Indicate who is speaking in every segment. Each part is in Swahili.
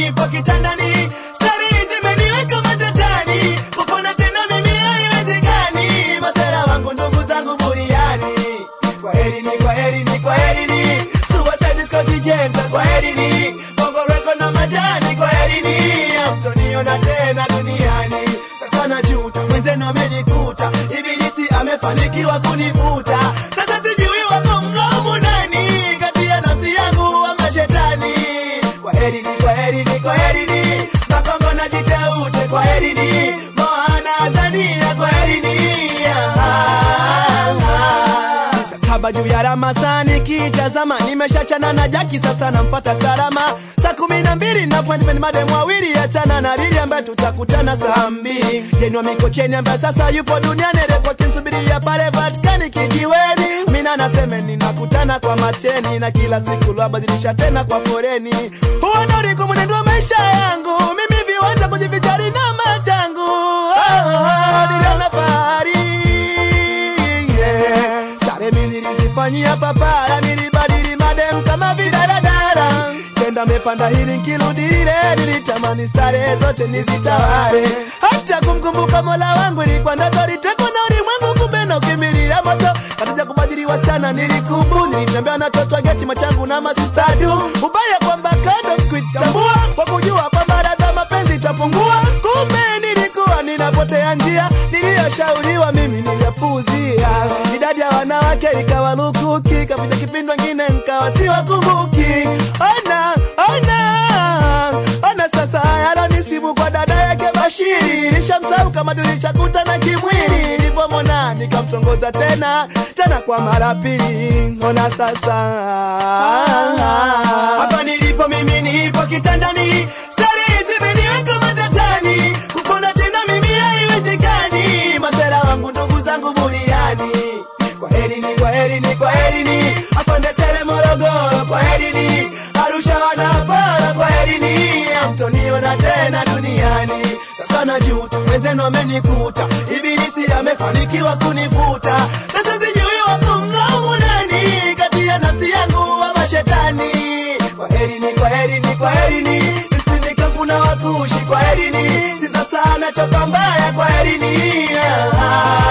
Speaker 1: nipo kitandani stari zimeniweka tena mimi haiwezekani. Masera wangu ndugu zangu buriani. Kwaherini kwaherini kwaherini suicide Scott Jenta kwaherini bongo reko na majani kwaherini amtoniona tena duniani. Sasa najuta mwenzenu amenikuta. Ibilisi amefanikiwa kunifuta kwaherini kwaherini kwaherini. Makongo na moana azania Saa juu ya ramasa nikitazama nimeshachana na jaki sasa namfata salama. Saa kumi na mbili na mademu wawili achana na lili ambaye tutakutana saa mbili jenwa mikocheni ambaye sasa yupo duniani. Rekwa kinsubiria pale vatikani kijiweni ninakutana kwa macheni na kila siku lwabadilisha tena kwa foreni huo ndo mwenendo wa maisha yangu mimi viwanja kujivijari na machangu fahari yeah. Stare mi nilizifanyia papara, nilibadili madem kama vidaradara. Kenda mepanda hili nkirudi nilitamani stare zote nizitawale. Hata kumkumbuka mola wangu ilikuwa ndoto, nitekwa na ulimwengu, kumbe na ukimbilia moto. Katika kubadili wasichana nilikubu, nilitembea na toto geti machangu na masistadu. Ubaya kwamba kando sikuitambua, kwa kujua kwamba dada mapenzi itapungua. Kumbe nilikuwa ninapotea njia, niliyoshauriwa mimi niliyapuuzia. Idadi ya wanawake ikawa lukuki, kapita kipindi wengine nkawa siwakumbuki. Ona, ona Bashiri, nishamsahau kama tulishakutana kimwili. Nilipomwona nikamtongoza tena tena kwa mara pili. Ona sasa hapa nilipo mimi, nipo kitandani, stari zimeniweka matatani, kupona tena mimi haiwezekani. Masera wangu ndugu zangu buriani, kwaherini, kwaherini, kwaherini, afande sere amtoniona tena duniani. Sasa najuta mwenzenu amenikuta, ibilisi amefanikiwa kunivuta. Sasa sijui wakumlaumu nani kati ya nafsi yangu wa mashetani. Kwaherini, kwaherini, kwaherini, nisipindi kampuna wakushi, kwa herini sisa sana choka mbaya, kwa kwaherini. Ah,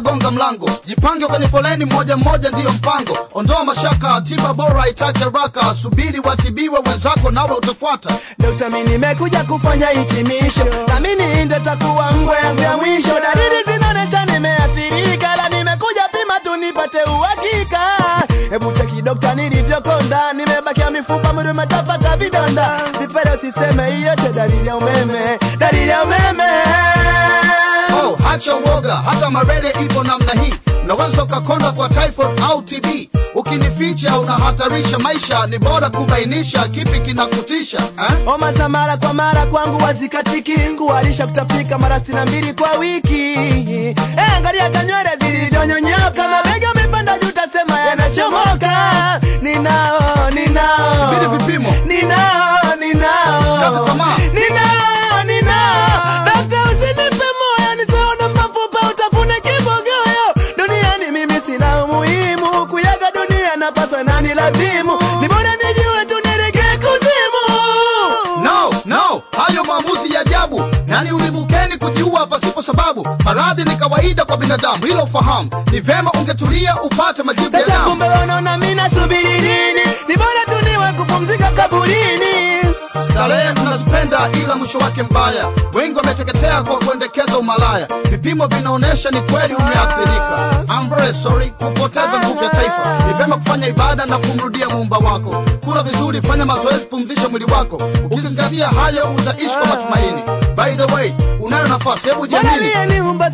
Speaker 2: mbona hujagonga mlango? Jipange kwenye foleni, moja mmoja ndiyo mpango. Ondoa mashaka, tiba bora itake raka. Subiri watibiwe wenzako, nawe utafuata.
Speaker 1: Dokta, nimekuja kufanya hitimisho, namini ndo takuwa yangu ya mwisho. Dalili zinaonesha nimeathirika, la nimekuja pima tu nipate uhakika. Hebu cheki dokta, nilivyokonda, nimebakia mifupa, mwili umetapaka vidonda. Vipele usiseme, hiyo dalili ya umeme, dalili ya umeme.
Speaker 2: Oh, woga, hata marele ipo namna hii. Unaweza ukakonda kwa typhoid au TB. Ukinificha unahatarisha maisha, ni bora kubainisha kipi kinakutisha eh?
Speaker 1: Homa za mara kwa mara kwangu wazikatiki, ngualisha kutapika mara sitini na mbili kwa wiki. Eh, angalia hata nywele zilivyonyonyoka, mabega amepanda juu, tasema yanachomoka. Dunia napaswa nani lazimu. Ni bora nijue tu nielekee kuzimu.
Speaker 2: No, no, hayo maamuzi ya ajabu. Nani ulibukeni kujiua pasipo sababu? Maradhi ni kawaida kwa binadamu, hilo fahamu. Ni vema ungetulia upate majibu ya
Speaker 1: Sasa kumbe wanaona mimi nasubiri nini? Ni bora tu niwe kupumzika kaburini.
Speaker 2: Starehe mnazipenda ila mwisho wake mbaya. Wengi wameteketea kwa kuendekeza umalaya. Vipimo vinaonyesha ni kweli umeathirika. I'm very sorry kupoteza nguvu ya taifa. Ni vema kufanya ibada na kumrudia muumba wako. Kula vizuri, fanya mazoezi, pumzisha mwili wako. Ukizingatia hayo utaishi kwa matumaini. By the way, unayo nafasi, hebu jiamini.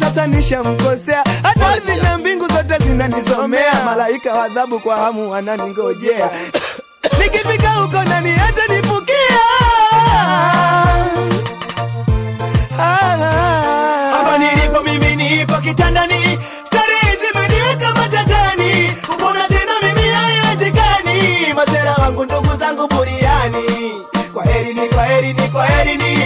Speaker 1: sasa nishamkosea, hata ardhi na mbingu zote zinanisomea. Malaika wa adhabu kwa hamu wananingojea, nikifika huko nani atanifukia? Hapa nilipo mimi nipo kitandani, starehe zimeniweka. Masera wangu ndugu zangu buriani, kwaherini, kwaherini, kwaherini,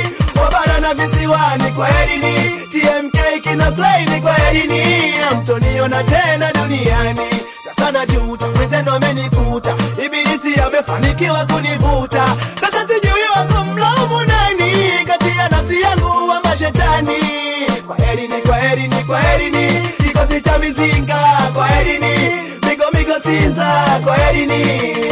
Speaker 1: wabara na visiwani, kwaherini, TMK kina Klein, kwaherini, amtoniona tena duniani. Sasa najuta mwenzenu amenikuta, ibilisi amefanikiwa kunivuta herini kwa herini kwa kikosi cha mizinga kwa herini migo migo sinza kwa herini Allah.